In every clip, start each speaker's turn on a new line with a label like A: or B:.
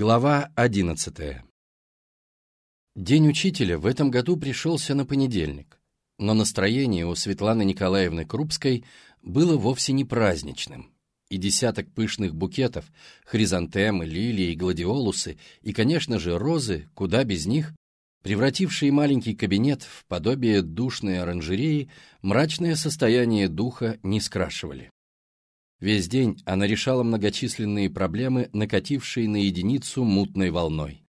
A: Глава 11 День учителя в этом году пришелся на понедельник, но настроение у Светланы Николаевны Крупской было вовсе не праздничным, и десяток пышных букетов, хризантемы, лилии, гладиолусы и, конечно же, розы, куда без них, превратившие маленький кабинет в подобие душной оранжереи, мрачное состояние духа не скрашивали. Весь день она решала многочисленные проблемы, накатившие на единицу мутной волной.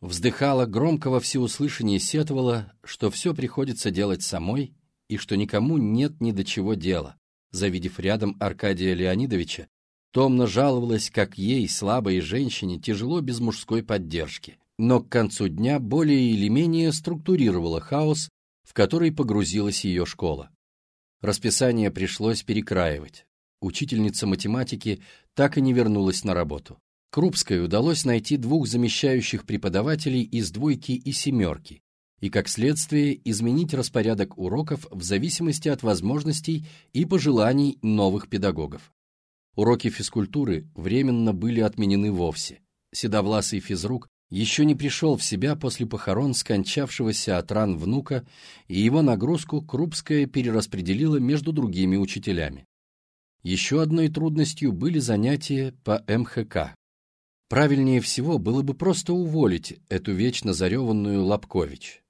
A: Вздыхала, громко во всеуслышание сетовала, что все приходится делать самой и что никому нет ни до чего дела. Завидев рядом Аркадия Леонидовича, томно жаловалась, как ей, слабой женщине, тяжело без мужской поддержки. Но к концу дня более или менее структурировала хаос, в который погрузилась ее школа. Расписание пришлось перекраивать учительница математики так и не вернулась на работу. Крупской удалось найти двух замещающих преподавателей из двойки и семерки, и, как следствие, изменить распорядок уроков в зависимости от возможностей и пожеланий новых педагогов. Уроки физкультуры временно были отменены вовсе. Седовласый физрук еще не пришел в себя после похорон скончавшегося от ран внука, и его нагрузку Крупская перераспределила между другими учителями. Еще одной трудностью были занятия по МХК. Правильнее всего было бы просто уволить эту вечно зареванную Лобкович.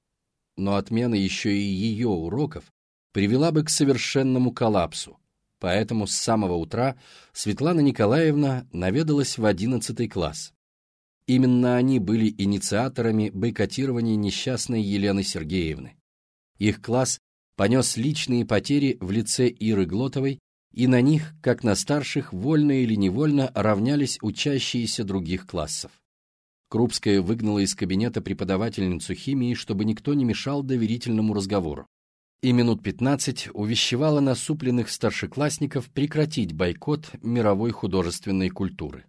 A: Но отмена еще и ее уроков привела бы к совершенному коллапсу. Поэтому с самого утра Светлана Николаевна наведалась в одиннадцатый класс. Именно они были инициаторами бойкотирования несчастной Елены Сергеевны. Их класс понес личные потери в лице Иры Глотовой и на них, как на старших, вольно или невольно равнялись учащиеся других классов. Крупская выгнала из кабинета преподавательницу химии, чтобы никто не мешал доверительному разговору. И минут пятнадцать увещевала насупленных старшеклассников прекратить бойкот мировой художественной культуры.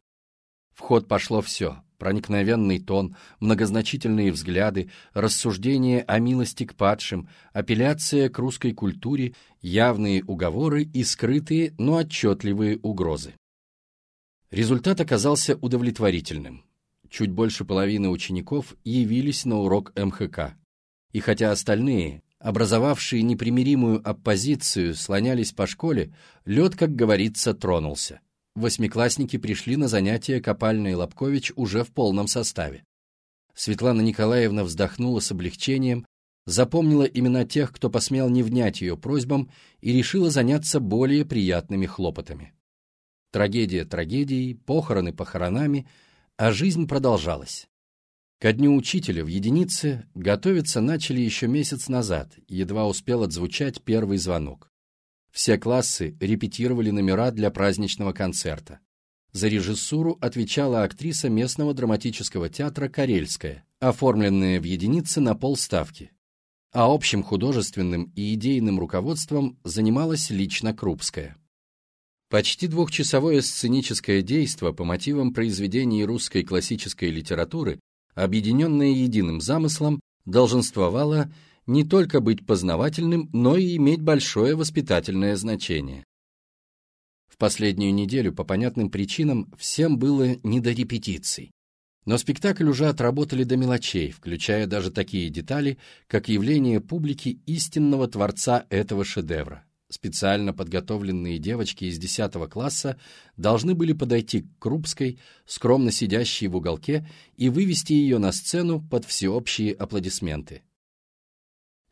A: В ход пошло все проникновенный тон, многозначительные взгляды, рассуждения о милости к падшим, апелляция к русской культуре, явные уговоры и скрытые, но отчетливые угрозы. Результат оказался удовлетворительным. Чуть больше половины учеников явились на урок МХК. И хотя остальные, образовавшие непримиримую оппозицию, слонялись по школе, лед, как говорится, тронулся восьмиклассники пришли на занятия Копальной Лобкович уже в полном составе. Светлана Николаевна вздохнула с облегчением, запомнила имена тех, кто посмел не внять ее просьбам, и решила заняться более приятными хлопотами. Трагедия трагедией, похороны похоронами, а жизнь продолжалась. Ко дню учителя в единице готовиться начали еще месяц назад, едва успел отзвучать первый звонок. Все классы репетировали номера для праздничного концерта. За режиссуру отвечала актриса местного драматического театра «Карельская», оформленная в единице на полставки. А общим художественным и идейным руководством занималась лично Крупская. Почти двухчасовое сценическое действо по мотивам произведений русской классической литературы, объединенное единым замыслом, долженствовало не только быть познавательным, но и иметь большое воспитательное значение. В последнюю неделю по понятным причинам всем было не до репетиций. Но спектакль уже отработали до мелочей, включая даже такие детали, как явление публики истинного творца этого шедевра. Специально подготовленные девочки из 10 класса должны были подойти к Крупской, скромно сидящей в уголке, и вывести ее на сцену под всеобщие аплодисменты.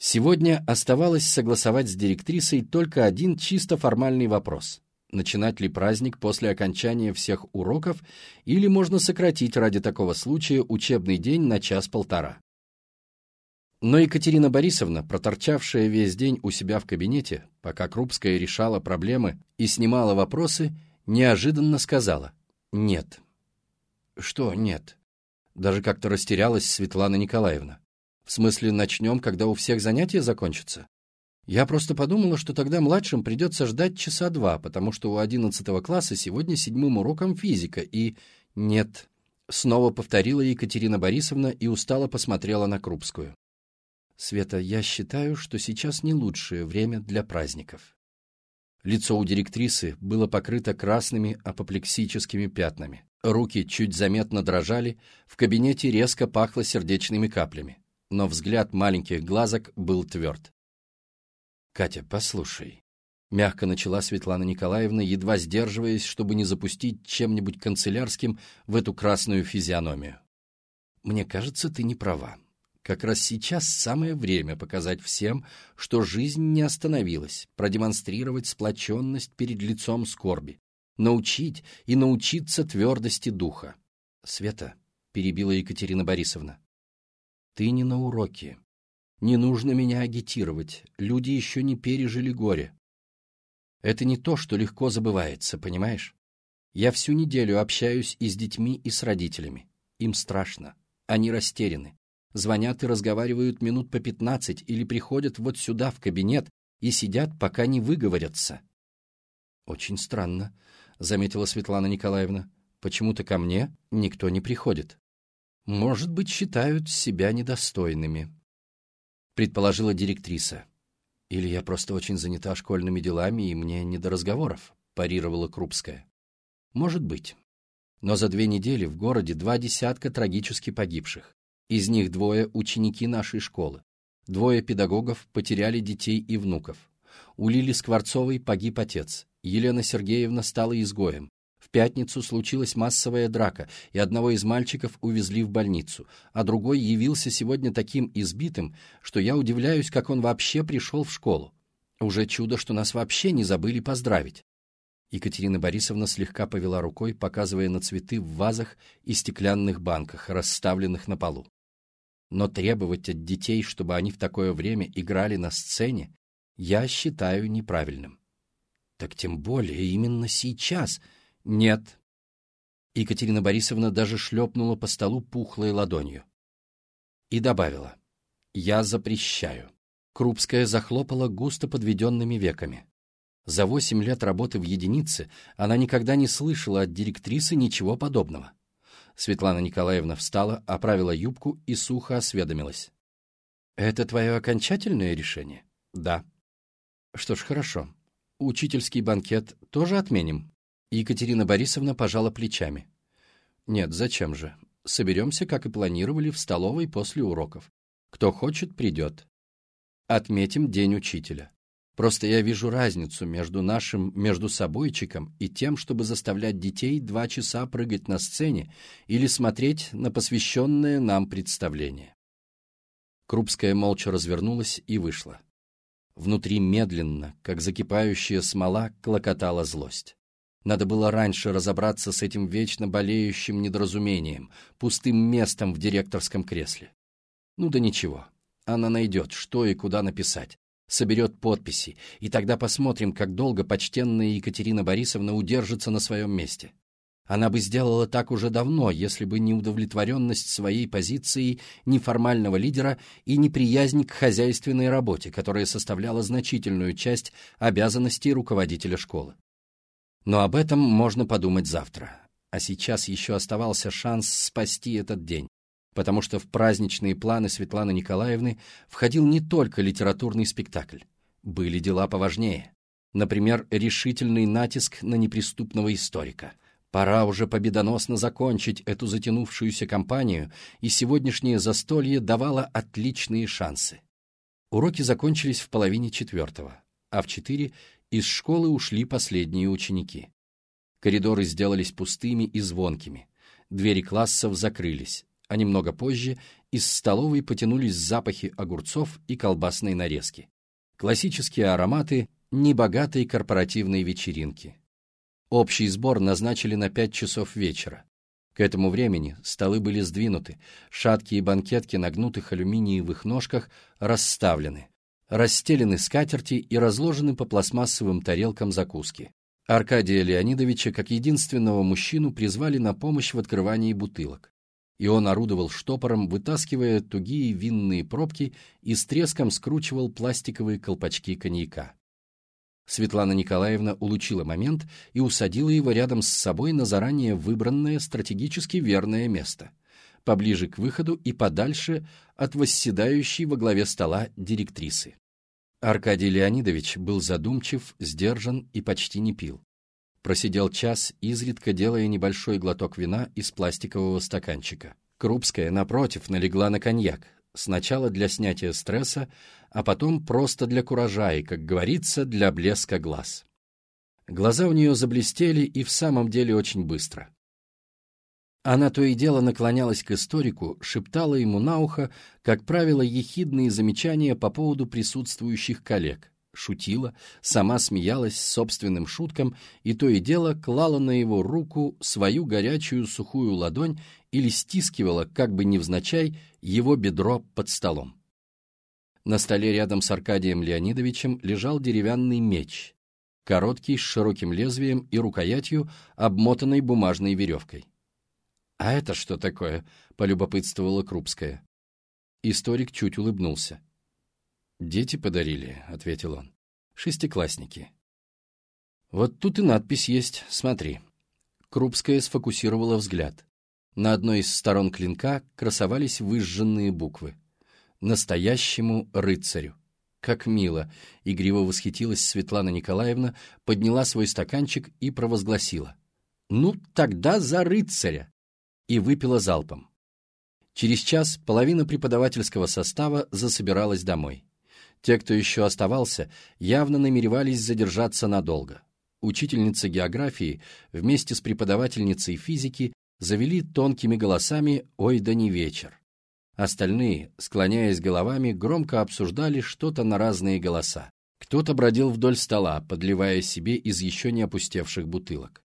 A: Сегодня оставалось согласовать с директрисой только один чисто формальный вопрос. Начинать ли праздник после окончания всех уроков или можно сократить ради такого случая учебный день на час-полтора? Но Екатерина Борисовна, проторчавшая весь день у себя в кабинете, пока Крупская решала проблемы и снимала вопросы, неожиданно сказала «нет». «Что «нет»?» Даже как-то растерялась Светлана Николаевна. В смысле, начнем, когда у всех занятия закончатся? Я просто подумала, что тогда младшим придется ждать часа два, потому что у одиннадцатого класса сегодня седьмым уроком физика, и... Нет. Снова повторила Екатерина Борисовна и устало посмотрела на Крупскую. Света, я считаю, что сейчас не лучшее время для праздников. Лицо у директрисы было покрыто красными апоплексическими пятнами. Руки чуть заметно дрожали, в кабинете резко пахло сердечными каплями, но взгляд маленьких глазок был тверд. «Катя, послушай», — мягко начала Светлана Николаевна, едва сдерживаясь, чтобы не запустить чем-нибудь канцелярским в эту красную физиономию. «Мне кажется, ты не права. Как раз сейчас самое время показать всем, что жизнь не остановилась, продемонстрировать сплоченность перед лицом скорби, научить и научиться твердости духа. «Света», — перебила Екатерина Борисовна, — «ты не на уроке. Не нужно меня агитировать, люди еще не пережили горе. Это не то, что легко забывается, понимаешь? Я всю неделю общаюсь и с детьми, и с родителями. Им страшно, они растеряны. Звонят и разговаривают минут по пятнадцать или приходят вот сюда, в кабинет, и сидят, пока не выговорятся. Очень странно, — заметила Светлана Николаевна. «Почему-то ко мне никто не приходит. Может быть, считают себя недостойными», — предположила директриса. «Или я просто очень занята школьными делами, и мне не до разговоров», — парировала Крупская. «Может быть. Но за две недели в городе два десятка трагически погибших. Из них двое — ученики нашей школы. Двое педагогов потеряли детей и внуков. У Лили Скворцовой погиб отец. Елена Сергеевна стала изгоем. Пятницу случилась массовая драка, и одного из мальчиков увезли в больницу, а другой явился сегодня таким избитым, что я удивляюсь, как он вообще пришел в школу. Уже чудо, что нас вообще не забыли поздравить. Екатерина Борисовна слегка повела рукой, показывая на цветы в вазах и стеклянных банках, расставленных на полу. Но требовать от детей, чтобы они в такое время играли на сцене, я считаю неправильным. Так тем более именно сейчас. Нет. Екатерина Борисовна даже шлепнула по столу пухлой ладонью. И добавила. Я запрещаю. Крупская захлопала густо подведенными веками. За восемь лет работы в единице она никогда не слышала от директрисы ничего подобного. Светлана Николаевна встала, оправила юбку и сухо осведомилась. «Это твое окончательное решение?» «Да». «Что ж, хорошо. Учительский банкет тоже отменим?» Екатерина Борисовна пожала плечами. «Нет, зачем же? Соберемся, как и планировали, в столовой после уроков. Кто хочет, придет. Отметим День учителя. Просто я вижу разницу между нашим между собойчиком и тем, чтобы заставлять детей два часа прыгать на сцене или смотреть на посвященное нам представление». Крупская молча развернулась и вышла. Внутри медленно, как закипающая смола, клокотала злость. Надо было раньше разобраться с этим вечно болеющим недоразумением, пустым местом в директорском кресле. Ну да ничего, она найдет, что и куда написать, соберет подписи, и тогда посмотрим, как долго почтенная Екатерина Борисовна удержится на своем месте. Она бы сделала так уже давно, если бы не удовлетворенность своей позицией неформального лидера и неприязнь к хозяйственной работе, которая составляла значительную часть обязанностей руководителя школы. Но об этом можно подумать завтра. А сейчас еще оставался шанс спасти этот день, потому что в праздничные планы Светланы Николаевны входил не только литературный спектакль. Были дела поважнее. Например, решительный натиск на неприступного историка – Пора уже победоносно закончить эту затянувшуюся кампанию, и сегодняшнее застолье давало отличные шансы. Уроки закончились в половине четвертого, а в четыре из школы ушли последние ученики. Коридоры сделались пустыми и звонкими, двери классов закрылись, а немного позже из столовой потянулись запахи огурцов и колбасной нарезки. Классические ароматы небогатой корпоративной вечеринки. Общий сбор назначили на пять часов вечера. К этому времени столы были сдвинуты, шаткие банкетки на гнутых алюминиевых ножках расставлены, расстелены скатерти и разложены по пластмассовым тарелкам закуски. Аркадия Леонидовича, как единственного мужчину, призвали на помощь в открывании бутылок. И он орудовал штопором, вытаскивая тугие винные пробки и с треском скручивал пластиковые колпачки коньяка. Светлана Николаевна улучила момент и усадила его рядом с собой на заранее выбранное стратегически верное место, поближе к выходу и подальше от восседающей во главе стола директрисы. Аркадий Леонидович был задумчив, сдержан и почти не пил. Просидел час, изредка делая небольшой глоток вина из пластикового стаканчика. Крупская, напротив, налегла на коньяк. Сначала для снятия стресса, а потом просто для куража и, как говорится, для блеска глаз. Глаза у нее заблестели и в самом деле очень быстро. Она то и дело наклонялась к историку, шептала ему на ухо, как правило, ехидные замечания по поводу присутствующих коллег, шутила, сама смеялась собственным шуткам и то и дело клала на его руку свою горячую сухую ладонь или стискивала, как бы невзначай, его бедро под столом. На столе рядом с Аркадием Леонидовичем лежал деревянный меч, короткий, с широким лезвием и рукоятью, обмотанной бумажной веревкой. «А это что такое?» — полюбопытствовала Крупская. Историк чуть улыбнулся. «Дети подарили», — ответил он. «Шестиклассники». «Вот тут и надпись есть, смотри». Крупская сфокусировала взгляд. На одной из сторон клинка красовались выжженные буквы. «Настоящему рыцарю». Как мило! Игриво восхитилась Светлана Николаевна, подняла свой стаканчик и провозгласила. «Ну, тогда за рыцаря!» И выпила залпом. Через час половина преподавательского состава засобиралась домой. Те, кто еще оставался, явно намеревались задержаться надолго. Учительница географии вместе с преподавательницей физики завели тонкими голосами «Ой, да не вечер». Остальные, склоняясь головами, громко обсуждали что-то на разные голоса. Кто-то бродил вдоль стола, подливая себе из еще не опустевших бутылок.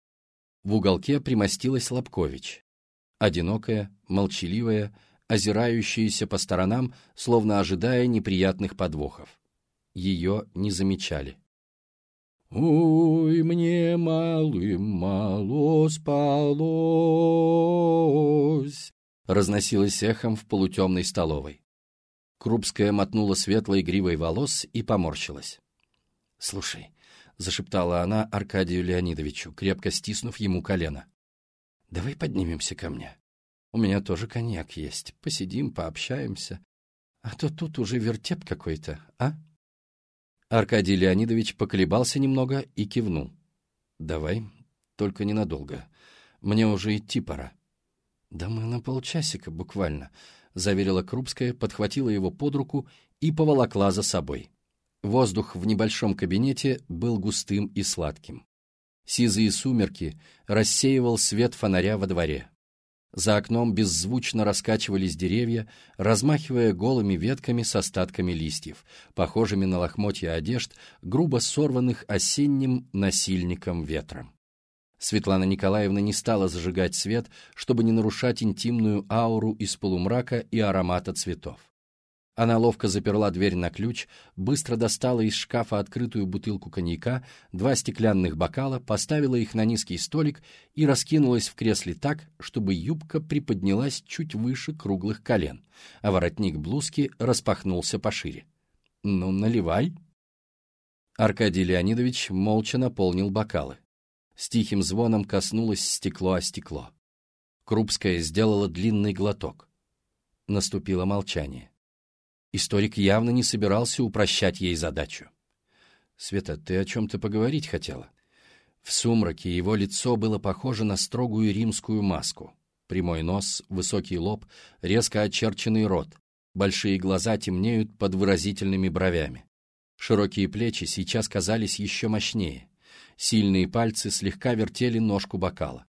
A: В уголке примостилась Лобкович. Одинокая, молчаливая, озирающаяся по сторонам, словно ожидая неприятных подвохов. Ее не замечали. «Ой, мне малым мало спалось!» разносилось эхом в полутемной столовой. Крупская мотнула светлой гривой волос и поморщилась. «Слушай», — зашептала она Аркадию Леонидовичу, крепко стиснув ему колено, — «давай поднимемся ко мне. У меня тоже коньяк есть. Посидим, пообщаемся. А то тут уже вертеп какой-то, а?» Аркадий Леонидович поколебался немного и кивнул. «Давай, только ненадолго. Мне уже идти пора». «Да мы на полчасика буквально», — заверила Крупская, подхватила его под руку и поволокла за собой. Воздух в небольшом кабинете был густым и сладким. Сизые сумерки рассеивал свет фонаря во дворе. За окном беззвучно раскачивались деревья, размахивая голыми ветками с остатками листьев, похожими на лохмотья одежд, грубо сорванных осенним насильником ветром. Светлана Николаевна не стала зажигать свет, чтобы не нарушать интимную ауру из полумрака и аромата цветов. Она ловко заперла дверь на ключ, быстро достала из шкафа открытую бутылку коньяка, два стеклянных бокала, поставила их на низкий столик и раскинулась в кресле так, чтобы юбка приподнялась чуть выше круглых колен, а воротник блузки распахнулся пошире. «Ну, наливай!» Аркадий Леонидович молча наполнил бокалы. С тихим звоном коснулось стекло о стекло. Крупская сделала длинный глоток. Наступило молчание. Историк явно не собирался упрощать ей задачу. «Света, ты о чем-то поговорить хотела?» В сумраке его лицо было похоже на строгую римскую маску. Прямой нос, высокий лоб, резко очерченный рот. Большие глаза темнеют под выразительными бровями. Широкие плечи сейчас казались еще мощнее. Сильные пальцы слегка вертели ножку бокала.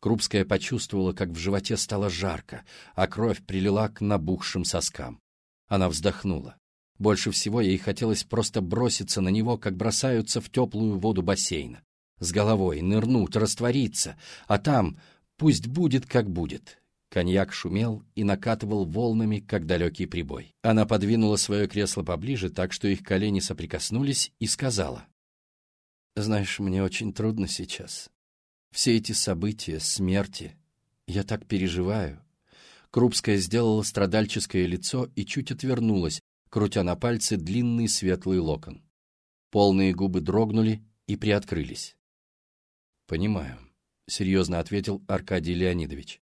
A: Крупская почувствовала, как в животе стало жарко, а кровь прилила к набухшим соскам. Она вздохнула. Больше всего ей хотелось просто броситься на него, как бросаются в теплую воду бассейна. С головой нырнуть, раствориться, а там пусть будет, как будет. Коньяк шумел и накатывал волнами, как далекий прибой. Она подвинула свое кресло поближе, так что их колени соприкоснулись, и сказала. «Знаешь, мне очень трудно сейчас. Все эти события, смерти. Я так переживаю. Крупская сделала страдальческое лицо и чуть отвернулась, крутя на пальце длинный светлый локон. Полные губы дрогнули и приоткрылись. «Понимаю», — серьезно ответил Аркадий Леонидович.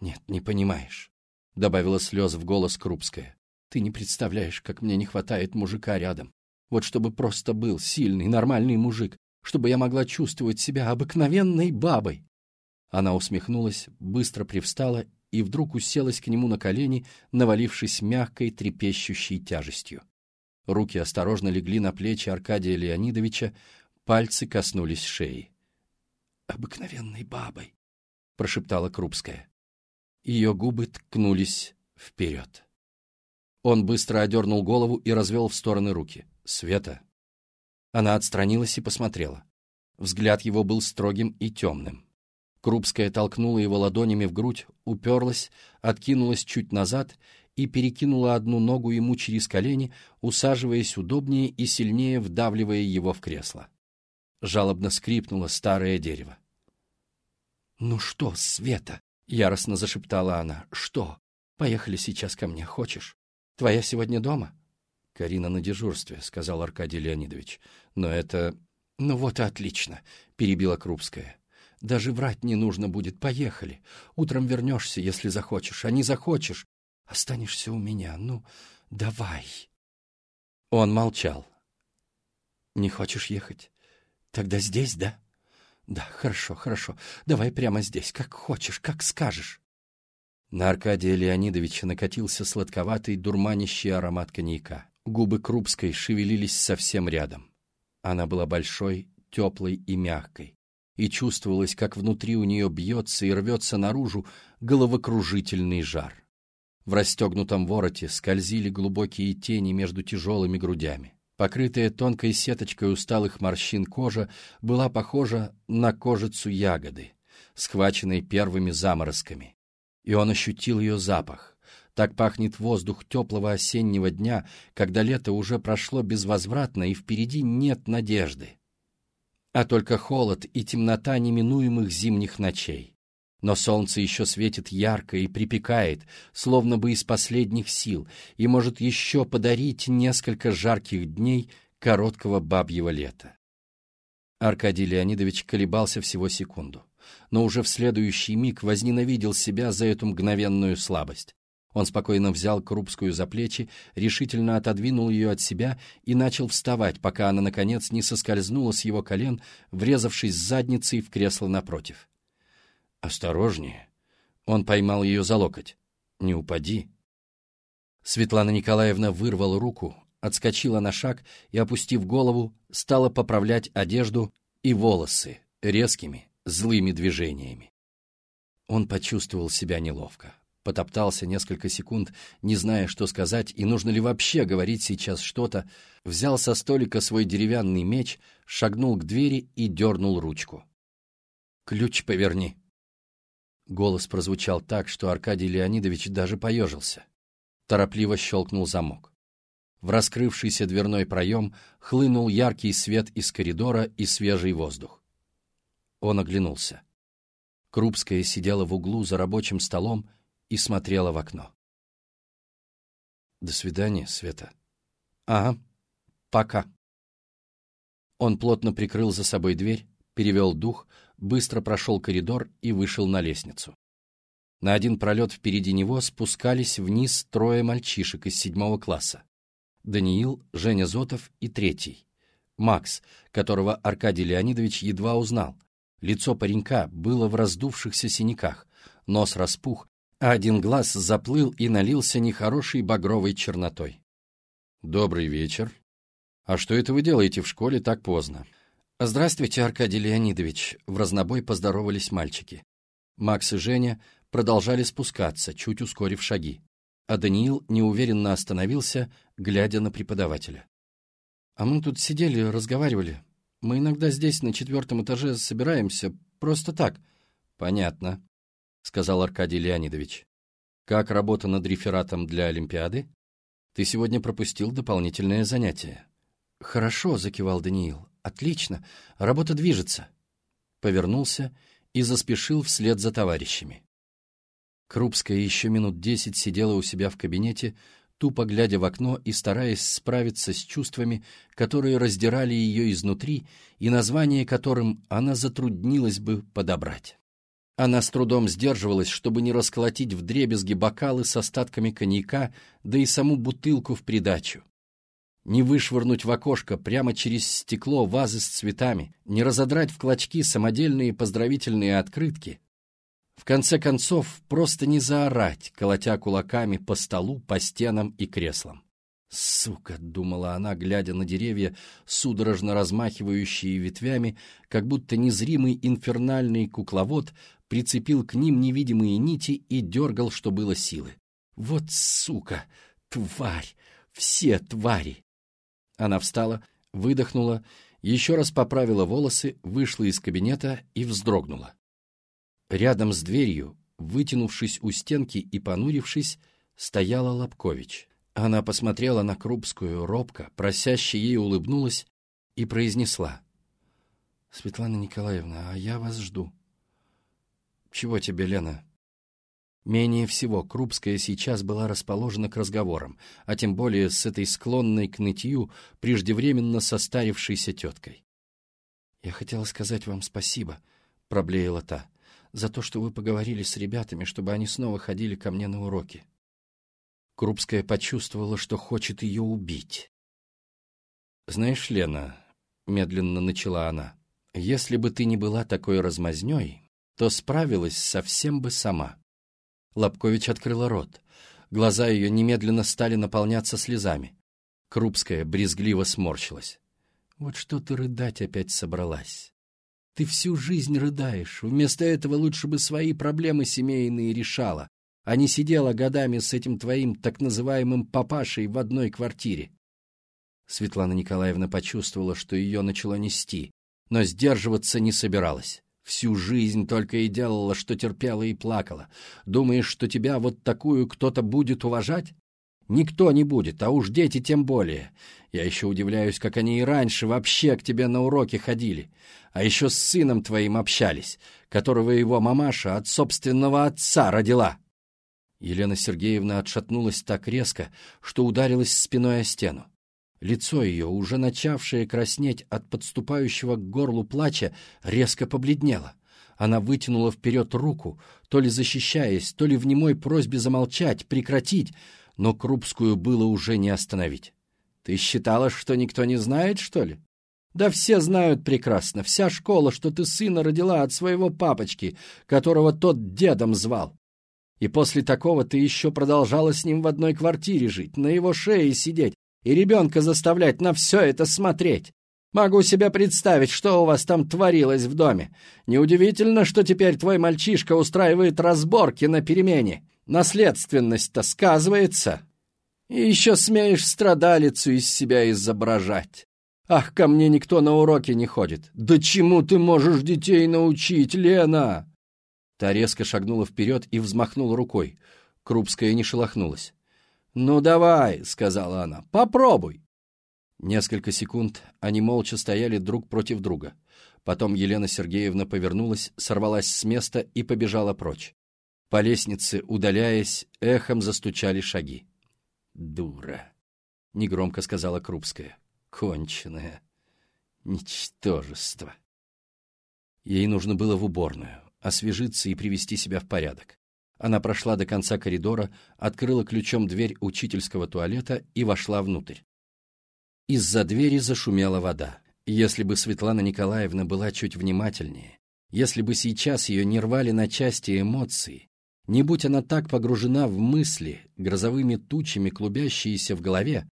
A: «Нет, не понимаешь», — добавила слез в голос Крупская. «Ты не представляешь, как мне не хватает мужика рядом. Вот чтобы просто был сильный, нормальный мужик, чтобы я могла чувствовать себя обыкновенной бабой. Она усмехнулась, быстро привстала и вдруг уселась к нему на колени, навалившись мягкой, трепещущей тяжестью. Руки осторожно легли на плечи Аркадия Леонидовича, пальцы коснулись шеи. «Обыкновенной бабой», — прошептала Крупская. Ее губы ткнулись вперед. Он быстро одернул голову и развел в стороны руки. «Света!» Она отстранилась и посмотрела. Взгляд его был строгим и темным. Крупская толкнула его ладонями в грудь, уперлась, откинулась чуть назад и перекинула одну ногу ему через колени, усаживаясь удобнее и сильнее вдавливая его в кресло. Жалобно скрипнуло старое дерево. «Ну что, Света?» — яростно зашептала она. «Что? Поехали сейчас ко мне, хочешь? Твоя сегодня дома?» «Карина на дежурстве», — сказал Аркадий Леонидович. «Но это...» «Ну вот и отлично», — перебила Крупская. «Даже врать не нужно будет. Поехали. Утром вернешься, если захочешь. А не захочешь, останешься у меня. Ну, давай». Он молчал. «Не хочешь ехать? Тогда здесь, да?» «Да, хорошо, хорошо. Давай прямо здесь, как хочешь, как скажешь». На Аркадия Леонидовича накатился сладковатый, дурманящий аромат коньяка. Губы Крупской шевелились совсем рядом. Она была большой, теплой и мягкой, и чувствовалось, как внутри у нее бьется и рвется наружу головокружительный жар. В расстегнутом вороте скользили глубокие тени между тяжелыми грудями. Покрытая тонкой сеточкой усталых морщин кожа была похожа на кожицу ягоды, схваченной первыми заморозками. И он ощутил ее запах. Так пахнет воздух теплого осеннего дня, когда лето уже прошло безвозвратно и впереди нет надежды. А только холод и темнота неминуемых зимних ночей. Но солнце еще светит ярко и припекает, словно бы из последних сил, и может еще подарить несколько жарких дней короткого бабьего лета. Аркадий Леонидович колебался всего секунду, но уже в следующий миг возненавидел себя за эту мгновенную слабость. Он спокойно взял Крупскую за плечи, решительно отодвинул ее от себя и начал вставать, пока она, наконец, не соскользнула с его колен, врезавшись задницей в кресло напротив. «Осторожнее!» Он поймал ее за локоть. «Не упади!» Светлана Николаевна вырвала руку, отскочила на шаг и, опустив голову, стала поправлять одежду и волосы резкими, злыми движениями. Он почувствовал себя неловко. Потоптался несколько секунд, не зная, что сказать, и нужно ли вообще говорить сейчас что-то, взял со столика свой деревянный меч, шагнул к двери и дернул ручку. «Ключ поверни», Голос прозвучал так, что Аркадий Леонидович даже поежился. Торопливо щелкнул замок. В раскрывшийся дверной проем хлынул яркий свет из коридора и свежий воздух. Он оглянулся. Крупская сидела в углу за рабочим столом и смотрела в окно. «До свидания, Света». «Ага, пока». Он плотно прикрыл за собой дверь, перевел дух, быстро прошел коридор и вышел на лестницу. На один пролет впереди него спускались вниз трое мальчишек из седьмого класса. Даниил, Женя Зотов и третий. Макс, которого Аркадий Леонидович едва узнал. Лицо паренька было в раздувшихся синяках, нос распух, а один глаз заплыл и налился нехорошей багровой чернотой. «Добрый вечер. А что это вы делаете в школе так поздно?» «Здравствуйте, Аркадий Леонидович», — в разнобой поздоровались мальчики. Макс и Женя продолжали спускаться, чуть ускорив шаги, а Даниил неуверенно остановился, глядя на преподавателя. «А мы тут сидели, разговаривали. Мы иногда здесь на четвертом этаже собираемся, просто так». «Понятно», — сказал Аркадий Леонидович. «Как работа над рефератом для Олимпиады? Ты сегодня пропустил дополнительное занятие». «Хорошо», — закивал Даниил. Отлично, работа движется. Повернулся и заспешил вслед за товарищами. Крупская еще минут десять сидела у себя в кабинете, тупо глядя в окно и стараясь справиться с чувствами, которые раздирали ее изнутри и название которым она затруднилась бы подобрать. Она с трудом сдерживалась, чтобы не расколотить вдребезги бокалы с остатками коньяка, да и саму бутылку в придачу. не вышвырнуть в окошко прямо через стекло вазы с цветами, не разодрать в клочки самодельные поздравительные открытки. В конце концов, просто не заорать, колотя кулаками по столу, по стенам и креслам. «Сука!» — думала она, глядя на деревья, судорожно размахивающие ветвями, как будто незримый инфернальный кукловод прицепил к ним невидимые нити и дергал, что было силы. «Вот сука! Тварь! Все твари!» Она встала, выдохнула, еще раз поправила волосы, вышла из кабинета и вздрогнула. Рядом с дверью, вытянувшись у стенки и понурившись, стояла Лобкович. Она посмотрела на Крупскую робко, просяще ей улыбнулась и произнесла. «Светлана Николаевна, а я вас жду». «Чего тебе, Лена?» Менее всего Крупская сейчас была расположена к разговорам, а тем более с этой склонной к нытью, преждевременно состарившейся теткой. «Я хотела сказать вам спасибо», — проблеяла та, «за то, что вы поговорили с ребятами, чтобы они снова ходили ко мне на уроки». Крупская почувствовала, что хочет ее убить. «Знаешь, Лена», — медленно начала она, — «если бы ты не была такой размазней, то справилась совсем бы сама». Лобкович открыла рот. Глаза ее немедленно стали наполняться слезами. Крупская брезгливо сморщилась. «Вот что ты рыдать опять собралась? Ты всю жизнь рыдаешь. Вместо этого лучше бы свои проблемы семейные решала, а не сидела годами с этим твоим так называемым папашей в одной квартире». Светлана Николаевна почувствовала, что ее начало нести, но сдерживаться не собиралась. Всю жизнь только и делала, что терпела и плакала. Думаешь, что тебя вот такую кто-то будет уважать? Никто не будет, а уж дети тем более. Я еще удивляюсь, как они и раньше вообще к тебе на уроки ходили. А еще с сыном твоим общались, которого его мамаша от собственного отца родила. Елена Сергеевна отшатнулась так резко, что ударилась спиной о стену. Лицо ее, уже начавшее краснеть от подступающего к горлу плача, резко побледнело. Она вытянула вперед руку, то ли защищаясь, то ли в немой просьбе замолчать, прекратить, но Крупскую было уже не остановить. «Ты считала, что никто не знает, что ли?» «Да все знают прекрасно, вся школа, что ты сына родила от своего папочки, которого тот дедом звал. И после такого ты еще продолжала с ним в одной квартире жить, на его шее сидеть, и ребенка заставлять на все это смотреть. Могу себе представить, что у вас там творилось в доме. Неудивительно, что теперь твой мальчишка устраивает разборки на перемене. Наследственность-то сказывается. И еще смеешь страдалицу из себя изображать. Ах, ко мне никто на уроки не ходит. Да чему ты можешь детей научить, Лена?» Та резко шагнула вперед и взмахнула рукой. Крупская не шелохнулась. «Ну давай», — сказала она, — «попробуй». Несколько секунд они молча стояли друг против друга. Потом Елена Сергеевна повернулась, сорвалась с места и побежала прочь. По лестнице, удаляясь, эхом застучали шаги. «Дура», — негромко сказала Крупская. «Конченая. Ничтожество». Ей нужно было в уборную, освежиться и привести себя в порядок. Она прошла до конца коридора, открыла ключом дверь учительского туалета и вошла внутрь. Из-за двери зашумела вода. Если бы Светлана Николаевна была чуть внимательнее, если бы сейчас ее не рвали на части эмоции, не будь она так погружена в мысли, грозовыми тучами клубящиеся в голове,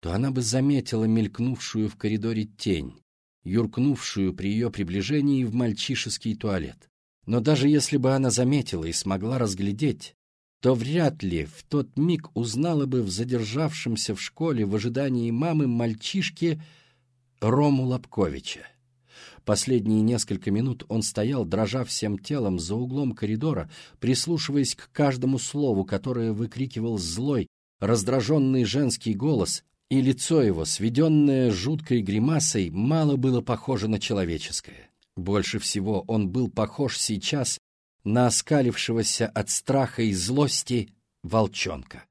A: то она бы заметила мелькнувшую в коридоре тень, юркнувшую при ее приближении в мальчишеский туалет. Но даже если бы она заметила и смогла разглядеть, то вряд ли в тот миг узнала бы в задержавшемся в школе в ожидании мамы мальчишке Рому Лобковича. Последние несколько минут он стоял, дрожа всем телом за углом коридора, прислушиваясь к каждому слову, которое выкрикивал злой, раздраженный женский голос, и лицо его, сведенное жуткой гримасой, мало было похоже на человеческое. Больше всего он был похож сейчас на оскалившегося от страха и злости волчонка.